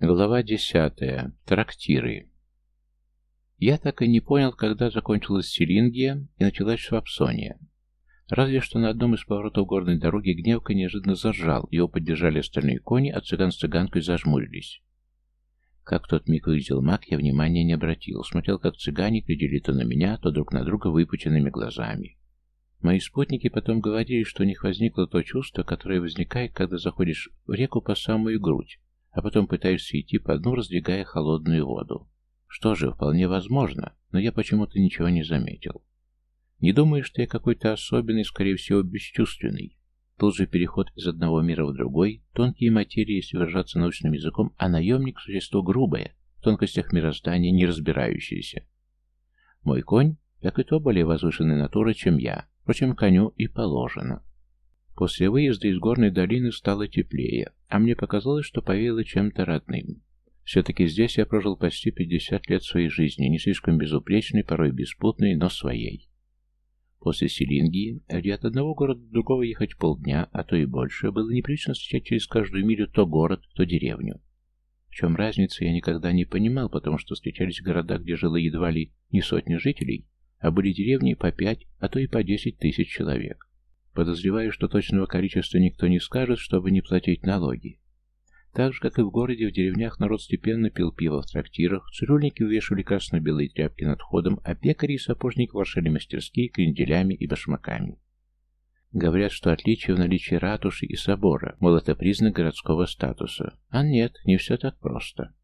Глава десятая. Трактиры. Я так и не понял, когда закончилась Селингия и началась Швапсония. Разве что на одном из поворотов горной дороги Гневка неожиданно заржал, его поддержали остальные кони, а цыган с цыганкой зажмурились. Как тот миг выглядел маг, я внимания не обратил. Смотрел, как цыгане глядели то на меня, то друг на друга выпученными глазами. Мои спутники потом говорили, что у них возникло то чувство, которое возникает, когда заходишь в реку по самую грудь, а потом пытаешься идти по дну, раздвигая холодную воду. Что же, вполне возможно, но я почему-то ничего не заметил. Не думаю, что я какой-то особенный, скорее всего, бесчувственный. Тут же переход из одного мира в другой, тонкие материи, если выражаться научным языком, а наемник – существо грубое, в тонкостях мироздания не разбирающееся. Мой конь, как и то, более возвышенной натуры, чем я, впрочем, коню и положено. После выезда из горной долины стало теплее, а мне показалось, что повеяло чем-то родным. Все-таки здесь я прожил почти 50 лет своей жизни, не слишком безупречной, порой беспутной, но своей. После Селингии, где от одного города до другого ехать полдня, а то и больше, было неприлично встречать через каждую милю то город, то деревню. В чем разница, я никогда не понимал, потому что встречались города, где жило едва ли не сотни жителей, а были деревни по пять, а то и по десять тысяч человек. Подозреваю, что точного количества никто не скажет, чтобы не платить налоги. Так же, как и в городе, в деревнях народ степенно пил пиво в трактирах, цирюльники увешивали красно-белые тряпки над входом, а пекари и сапожники вошли мастерские кренделями и башмаками. Говорят, что отличие в наличии ратуши и собора, мол, это признак городского статуса. А нет, не все так просто.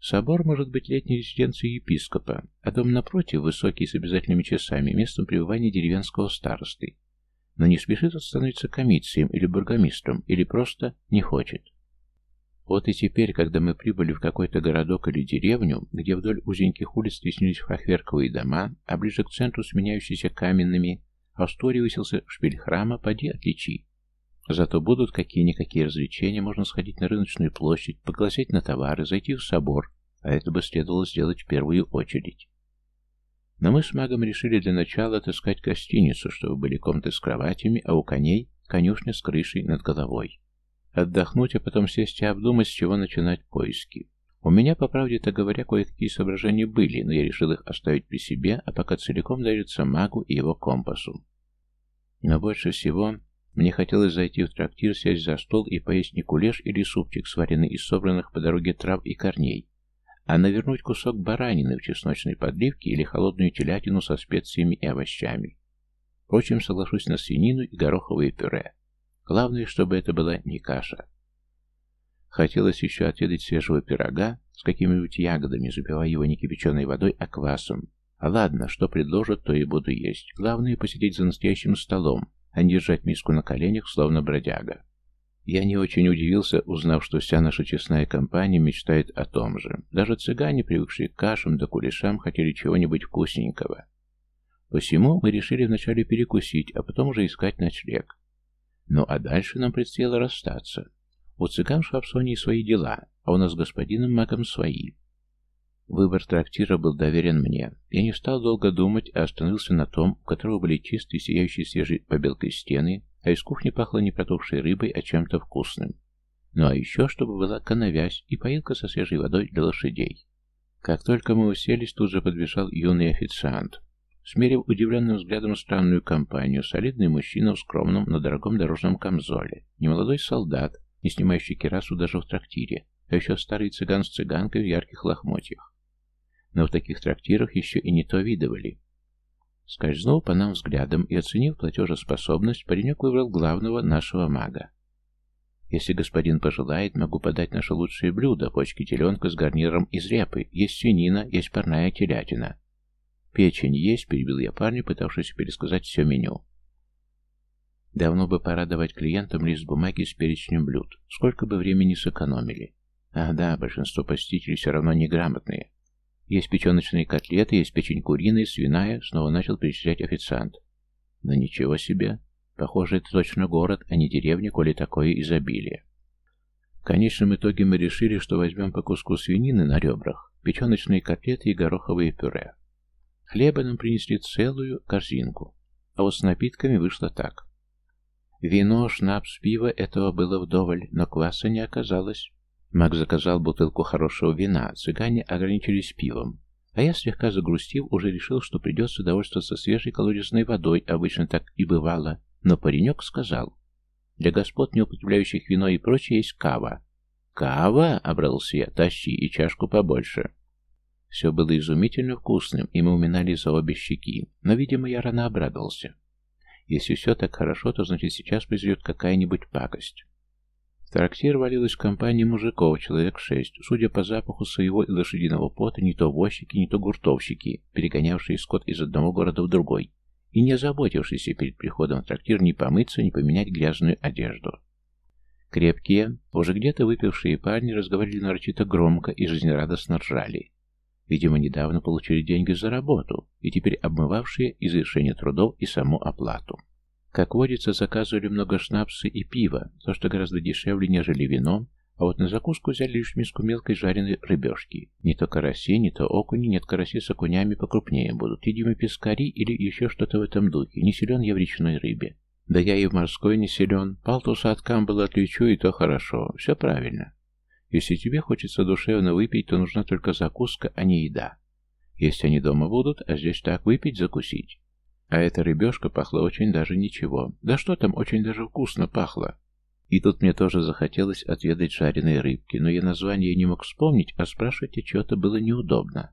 Собор может быть летней резиденцией епископа, а дом напротив, высокий с обязательными часами, местом пребывания деревенского старосты но не спешит становиться комицием или бургомистром, или просто не хочет. Вот и теперь, когда мы прибыли в какой-то городок или деревню, где вдоль узеньких улиц теснились фахверковые дома, а ближе к центру сменяющиеся каменными, а в сторе высился шпиль храма, поди отличи. Зато будут какие-никакие развлечения, можно сходить на рыночную площадь, поглазеть на товары, зайти в собор, а это бы следовало сделать в первую очередь. Но мы с магом решили для начала отыскать гостиницу, чтобы были комнаты с кроватями, а у коней конюшня с крышей над головой. Отдохнуть, а потом сесть и обдумать, с чего начинать поиски. У меня, по правде-то говоря, кое-какие соображения были, но я решил их оставить при себе, а пока целиком довериться магу и его компасу. Но больше всего мне хотелось зайти в трактир, сесть за стол и поесть не кулеш или супчик, сваренный из собранных по дороге трав и корней, а навернуть кусок баранины в чесночной подливке или холодную телятину со специями и овощами. Впрочем, соглашусь на свинину и гороховое пюре. Главное, чтобы это была не каша. Хотелось еще отведать свежего пирога с какими-нибудь ягодами, запивая его не кипяченой водой, а квасом. А ладно, что предложат, то и буду есть. Главное посидеть за настоящим столом, а не держать миску на коленях, словно бродяга. Я не очень удивился, узнав, что вся наша честная компания мечтает о том же. Даже цыгане, привыкшие к кашам да кулешам, хотели чего-нибудь вкусненького. Посему мы решили вначале перекусить, а потом уже искать ночлег. Ну а дальше нам предстояло расстаться. У цыган в Шапсонии свои дела, а у нас с господином Маком свои. Выбор трактира был доверен мне. Я не стал долго думать, а остановился на том, у которого были чистые, сияющие свежей побелкой стены, а из кухни пахло не протухшей рыбой, а чем-то вкусным. Ну а еще, чтобы была коновязь и поилка со свежей водой для лошадей. Как только мы уселись, тут же подбежал юный официант. Смерив удивленным взглядом странную компанию, солидный мужчина в скромном, но дорогом дорожном камзоле, немолодой солдат, не снимающий кирасу даже в трактире, а еще старый цыган с цыганкой в ярких лохмотьях. Но в таких трактирах еще и не то видывали. Скользнув по нам взглядом и оценив платежеспособность, паренек выбрал главного нашего мага. Если господин пожелает, могу подать наше лучшее блюдо, почки теленка с гарниром из репы. Есть свинина, есть парная телятина. Печень есть, перебил я парня, пытавшись пересказать все меню. Давно бы пора давать клиентам лист бумаги с перечнем блюд. Сколько бы времени сэкономили. Ах да, большинство посетителей все равно неграмотные. Есть печеночные котлеты, есть печень куриная, свиная, снова начал перечислять официант. Но ничего себе. Похоже, это точно город, а не деревня, коли такое изобилие. В конечном итоге мы решили, что возьмем по куску свинины на ребрах, печеночные котлеты и гороховые пюре. Хлеба нам принесли целую корзинку, а вот с напитками вышло так. Вино, шнапс, пиво этого было вдоволь, но кваса не оказалось. Мак заказал бутылку хорошего вина, цыгане ограничились пивом. А я, слегка загрустив, уже решил, что придется довольствоваться свежей колодезной водой, обычно так и бывало. Но паренек сказал, для господ, не употребляющих вино и прочее, есть кава. «Кава?» — обрался я. «Тащи и чашку побольше». Все было изумительно вкусным, и мы уминали за обе щеки, но, видимо, я рано обрадовался. Если все так хорошо, то значит сейчас произойдет какая-нибудь пакость. В трактир валилась компания мужиков, человек шесть, судя по запаху своего и лошадиного пота, не то возчики, не то гуртовщики, перегонявшие скот из одного города в другой, и не заботившиеся перед приходом в трактир ни помыться, ни поменять грязную одежду. Крепкие, уже где-то выпившие парни разговаривали нарочито громко и жизнерадостно ржали. Видимо, недавно получили деньги за работу, и теперь обмывавшие изрешение трудов и саму оплату. Как водится, заказывали много шнапса и пива, то, что гораздо дешевле, нежели вино, а вот на закуску взяли лишь миску мелкой жареной рыбешки. Не то караси, не то окуни, нет караси с окунями покрупнее будут, видимо, пескари или еще что-то в этом духе, не силен я в речной рыбе. Да я и в морской не силен, палтуса от камбала отличу, и то хорошо, все правильно. Если тебе хочется душевно выпить, то нужна только закуска, а не еда. Если они дома будут, а здесь так выпить, закусить. А эта рыбешка пахла очень даже ничего. Да что там, очень даже вкусно пахло. И тут мне тоже захотелось отведать жареной рыбки, но я название не мог вспомнить, а спрашивать о чего-то было неудобно.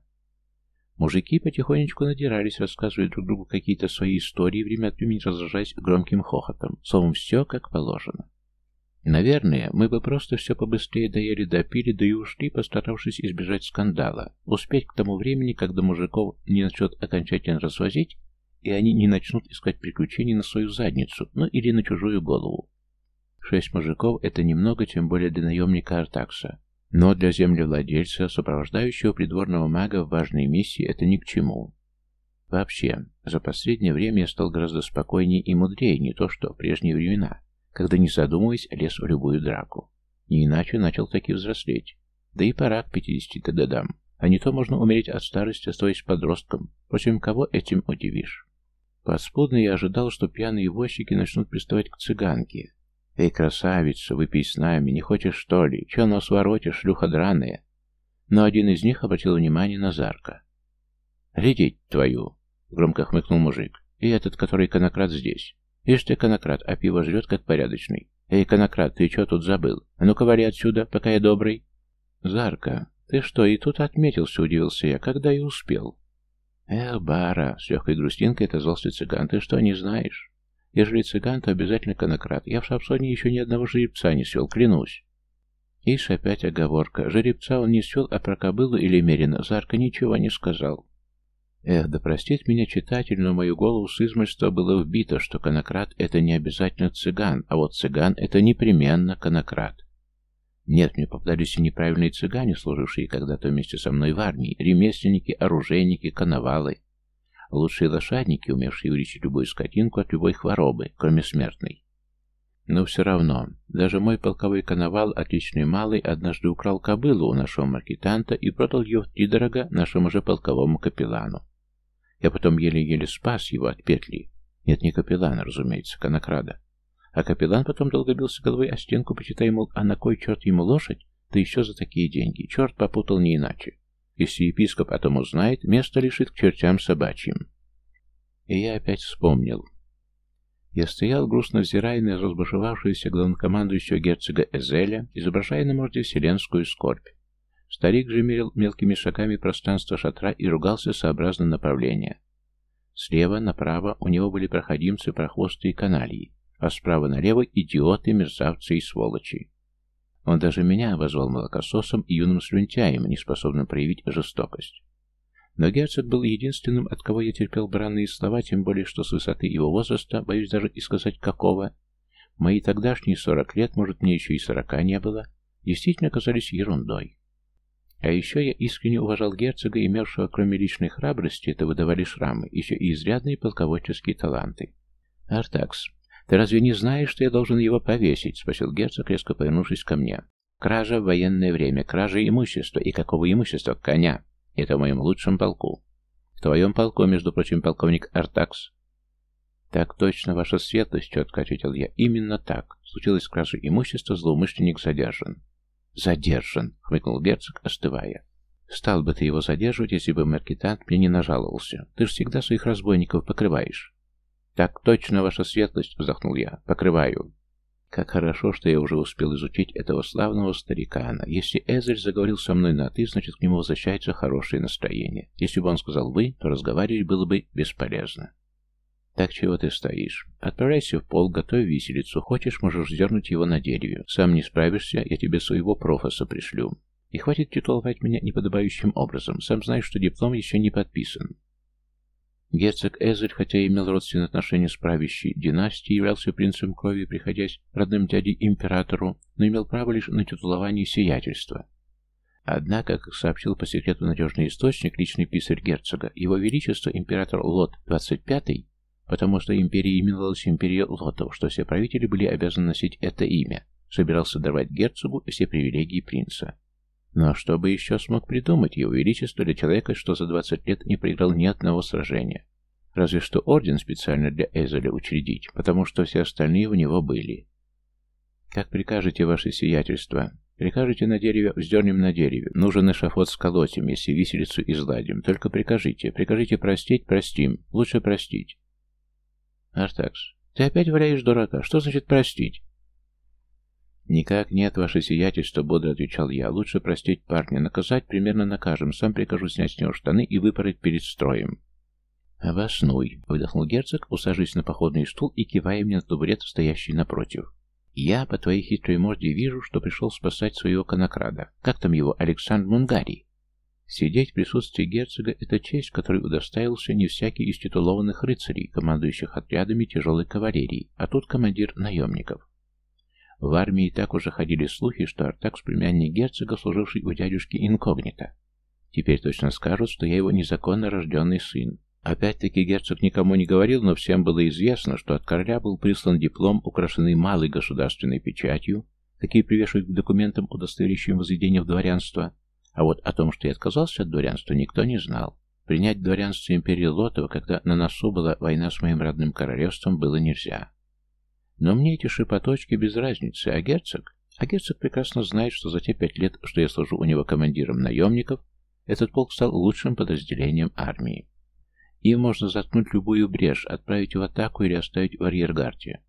Мужики потихонечку надирались, рассказывая друг другу какие-то свои истории, время от времени раздражаясь громким хохотом. Словом, все как положено. Наверное, мы бы просто все побыстрее доели, допили, да и ушли, постаравшись избежать скандала, успеть к тому времени, когда мужиков не начнут окончательно развозить, и они не начнут искать приключений на свою задницу, ну или на чужую голову. Шесть мужиков — это немного, тем более для наемника Артакса. Но для землевладельца, сопровождающего придворного мага в важной миссии, это ни к чему. Вообще, за последнее время я стал гораздо спокойнее и мудрее, не то что в прежние времена когда, не задумываясь, лез в любую драку. Не иначе начал таки взрослеть. Да и пора к пятидесяти годам. А не то можно умереть от старости, оставаясь подростком. Впрочем, кого этим удивишь? Подспудно я ожидал, что пьяные возчики начнут приставать к цыганке. «Эй, красавица, выпей с нами, не хочешь, что ли? Че нос воротишь, шлюха драная?» Но один из них обратил внимание на Зарка. «Глядеть твою!» — громко хмыкнул мужик. «И этот, который конократ здесь. Ишь ты, конократ, а пиво жрет, как порядочный. Эй, конократ, ты что тут забыл? А ну-ка вали отсюда, пока я добрый. Зарка, ты что, и тут отметился, удивился я, когда и успел. Эх, бара, с легкой грустинкой отозвался цыган, ты что, не знаешь? Ежели цыган, то обязательно конократ. Я в Шапсоне еще ни одного жеребца не свел, клянусь. Ишь, опять оговорка. Жеребца он не свел, а про кобылу или мерина Зарка ничего не сказал. Эх, да простит меня читатель, но мою голову с измольства было вбито, что конократ — это не обязательно цыган, а вот цыган — это непременно конократ. Нет, мне попадались и неправильные цыгане, служившие когда-то вместе со мной в армии, ремесленники, оружейники, коновалы. Лучшие лошадники, умевшие вылечить любую скотинку от любой хворобы, кроме смертной. Но все равно, даже мой полковой коновал, отличный малый, однажды украл кобылу у нашего маркетанта и продал ее втридорога нашему же полковому капеллану. Я потом еле-еле спас его от петли. Нет, не капеллана, разумеется, конокрада. А капеллан потом долго бился головой о стенку, почитай, мол, а на кой черт ему лошадь? Да еще за такие деньги. Черт попутал не иначе. Если епископ о том узнает, место лишит к чертям собачьим. И я опять вспомнил. Я стоял, грустно взирая на разбушевавшуюся главнокомандующего герцога Эзеля, изображая на морде вселенскую скорбь. Старик же мерил мелкими шагами пространство шатра и ругался сообразно направления. Слева направо у него были проходимцы, прохвосты и канальи, а справа налево идиоты, мерзавцы и сволочи. Он даже меня обозвал молокососом и юным слюнтяем, неспособным проявить жестокость. Но герцог был единственным, от кого я терпел бранные слова, тем более, что с высоты его возраста, боюсь даже и сказать какого, мои тогдашние сорок лет, может, мне еще и сорока не было, действительно казались ерундой. А еще я искренне уважал герцога, имевшего, кроме личной храбрости, это выдавали шрамы, еще и изрядные полководческие таланты. «Артакс, ты разве не знаешь, что я должен его повесить?» — спросил герцог, резко повернувшись ко мне. «Кража в военное время, кража имущества. И какого имущества? Коня. Это в моем лучшем полку. В твоем полку, между прочим, полковник Артакс». «Так точно, ваша светлость», — четко ответил я. «Именно так. Случилась кража имущества, злоумышленник задержан». «Задержан», — хмыкнул герцог, остывая. «Стал бы ты его задерживать, если бы маркетант мне не нажаловался. Ты ж всегда своих разбойников покрываешь». «Так точно, ваша светлость», — вздохнул я. «Покрываю». Как хорошо, что я уже успел изучить этого славного старикана. Если Эзель заговорил со мной на «ты», значит, к нему возвращается хорошее настроение. Если бы он сказал «вы», то разговаривать было бы бесполезно. «Так чего ты стоишь? Отправляйся в пол, готовь виселицу. Хочешь, можешь сдернуть его на дереве. Сам не справишься, я тебе своего професа пришлю. И хватит титуловать меня неподобающим образом. Сам знаешь, что диплом еще не подписан». Герцог Эзель, хотя и имел родственные отношения с правящей династией, являлся принцем крови, приходясь родным дядей императору, но имел право лишь на титулование сиятельства. Однако, как сообщил по секрету надежный источник, личный писарь герцога, его величество император Лот 25 потому что империя именовалась империя Лотов, что все правители были обязаны носить это имя, собирался давать герцогу все привилегии принца. Но что бы еще смог придумать его величество для человека, что за 20 лет не проиграл ни одного сражения? Разве что орден специально для Эзеля учредить, потому что все остальные у него были. «Как прикажете, ваше сиятельство?» «Прикажете на дереве, вздернем на дереве. Нужен эшафот сколотим, если виселицу изладим. Только прикажите. Прикажите простить, простим. Лучше простить». «Артакс, ты опять валяешь дурака. Что значит простить?» «Никак нет, ваше сиятельство», — бодро отвечал я. «Лучше простить парня, наказать примерно накажем. Сам прикажу снять с него штаны и выпороть перед строем». «Обоснуй», — выдохнул герцог, усаживаясь на походный стул и кивая мне на табурет, стоящий напротив. «Я по твоей хитрой морде вижу, что пришел спасать своего конокрада. Как там его, Александр Мунгарий?» Сидеть в присутствии герцога — это честь, которой удостаивался не всякий из титулованных рыцарей, командующих отрядами тяжелой кавалерии, а тут командир наемников. В армии так уже ходили слухи, что Артакс племянник герцога, служивший у дядюшки инкогнито. Теперь точно скажут, что я его незаконно рожденный сын. Опять-таки герцог никому не говорил, но всем было известно, что от короля был прислан диплом, украшенный малой государственной печатью, какие привешивают к документам, удостоверяющим возведение в дворянство, а вот о том, что я отказался от дворянства, никто не знал. Принять дворянство империи Лотова, когда на носу была война с моим родным королевством, было нельзя. Но мне эти шипоточки без разницы, а герцог? А герцог прекрасно знает, что за те пять лет, что я служу у него командиром наемников, этот полк стал лучшим подразделением армии. Им можно заткнуть любую брешь, отправить в атаку или оставить в арьергарде.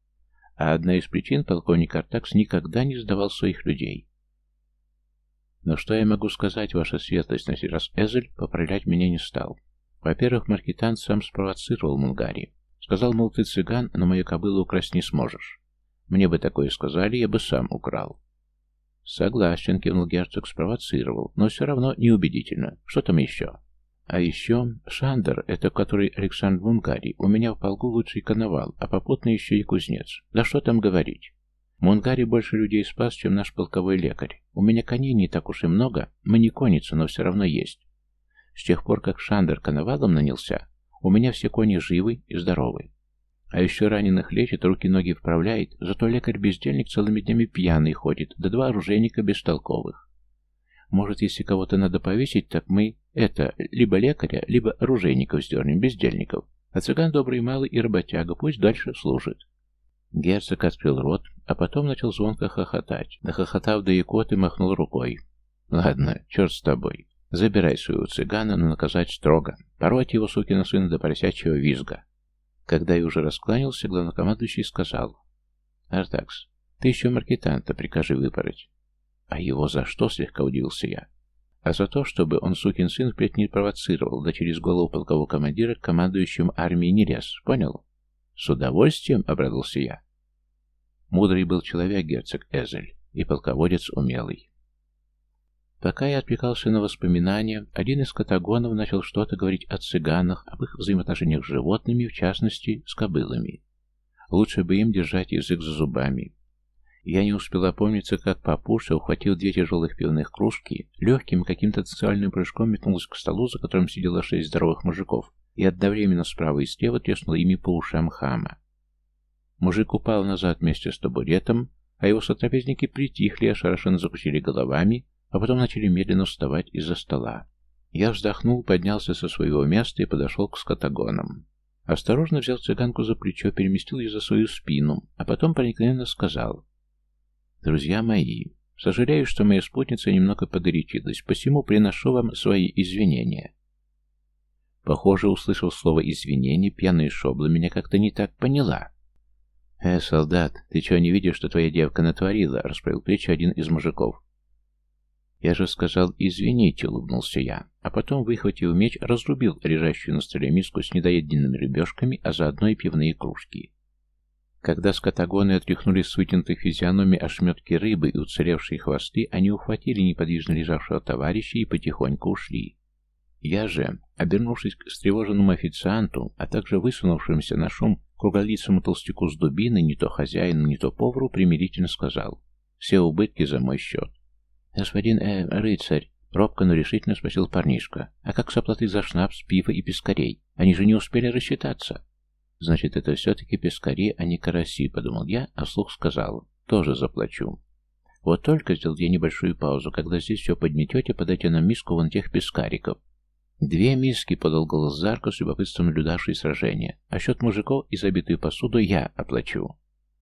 А одна из причин полковник Артакс никогда не сдавал своих людей. Но что я могу сказать, ваша светлость, на сей раз Эзель поправлять меня не стал. Во-первых, маркетант сам спровоцировал Мунгари. Сказал, мол, ты цыган, но мою кобылу украсть не сможешь. Мне бы такое сказали, я бы сам украл. Согласен, кивнул герцог, спровоцировал, но все равно неубедительно. Что там еще? А еще Шандер, это который Александр Мунгари, у меня в полку лучший коновал, а попутно еще и кузнец. Да что там говорить? Мунгари больше людей спас, чем наш полковой лекарь. У меня коней не так уж и много, мы не конница, но все равно есть. С тех пор, как Шандер коновалом нанялся, у меня все кони живы и здоровы. А еще раненых лечит, руки-ноги вправляет, зато лекарь-бездельник целыми днями пьяный ходит, да два оружейника бестолковых. Может, если кого-то надо повесить, так мы, это, либо лекаря, либо оружейников сдернем, бездельников. А цыган добрый малый и работяга, пусть дальше служит. Герцог открыл рот, а потом начал звонко хохотать. Дохохотав до икоты, махнул рукой. «Ладно, черт с тобой. Забирай своего цыгана, но наказать строго. Пороть его, сукина сына, до поросячьего визга. Когда я уже раскланялся, главнокомандующий сказал. «Артакс, ты еще маркетанта прикажи выпороть». «А его за что?» — слегка удивился я. «А за то, чтобы он, сукин сын, впредь не провоцировал, да через голову полкового командира к командующим армией не лез. Понял?» «С удовольствием», — обрадовался я. Мудрый был человек герцог Эзель, и полководец умелый. Пока я отвлекался на воспоминания, один из катагонов начал что-то говорить о цыганах, об их взаимоотношениях с животными, в частности, с кобылами. Лучше бы им держать язык за зубами. Я не успел опомниться, как папуша, ухватил две тяжелых пивных кружки, легким каким-то социальным прыжком метнулась к столу, за которым сидело шесть здоровых мужиков, и одновременно справа и слева треснула ими по ушам хама. Мужик упал назад вместе с табуретом, а его сотрапезники притихли, ошарашенно закусили головами, а потом начали медленно вставать из-за стола. Я вздохнул, поднялся со своего места и подошел к скотагонам. Осторожно взял цыганку за плечо, переместил ее за свою спину, а потом проникновенно сказал. «Друзья мои, Сожалею, что моя спутница немного погорячилась, посему приношу вам свои извинения. Похоже, услышав слово «извинения», пьяная шобла меня как-то не так поняла. «Э, солдат, ты чего не видишь, что твоя девка натворила?» — расправил плечи один из мужиков. «Я же сказал, извините», — улыбнулся я, а потом, выхватив меч, разрубил лежащую на столе миску с недоеденными рыбешками, а заодно и пивные кружки. Когда скотагоны отряхнули с вытянутых физиономий ошметки рыбы и уцелевшие хвосты, они ухватили неподвижно лежавшего товарища и потихоньку ушли. Я же, обернувшись к встревоженному официанту, а также высунувшимся на шум круглолицому толстяку с дубиной, не то хозяину, не то повару, примирительно сказал «Все убытки за мой счет». «Господин, э, рыцарь», — робко, но решительно спросил парнишка, «а как с оплатой за шнапс, пиво и пескарей? Они же не успели рассчитаться». «Значит, это все-таки пескари, а не караси», — подумал я, а вслух сказал. «Тоже заплачу». «Вот только сделал я небольшую паузу. Когда здесь все подметете, подайте нам миску вон тех пескариков». «Две миски», — подал голос Зарко, с любопытством наблюдавший сражение. «А счет мужиков и забитую посуду я оплачу».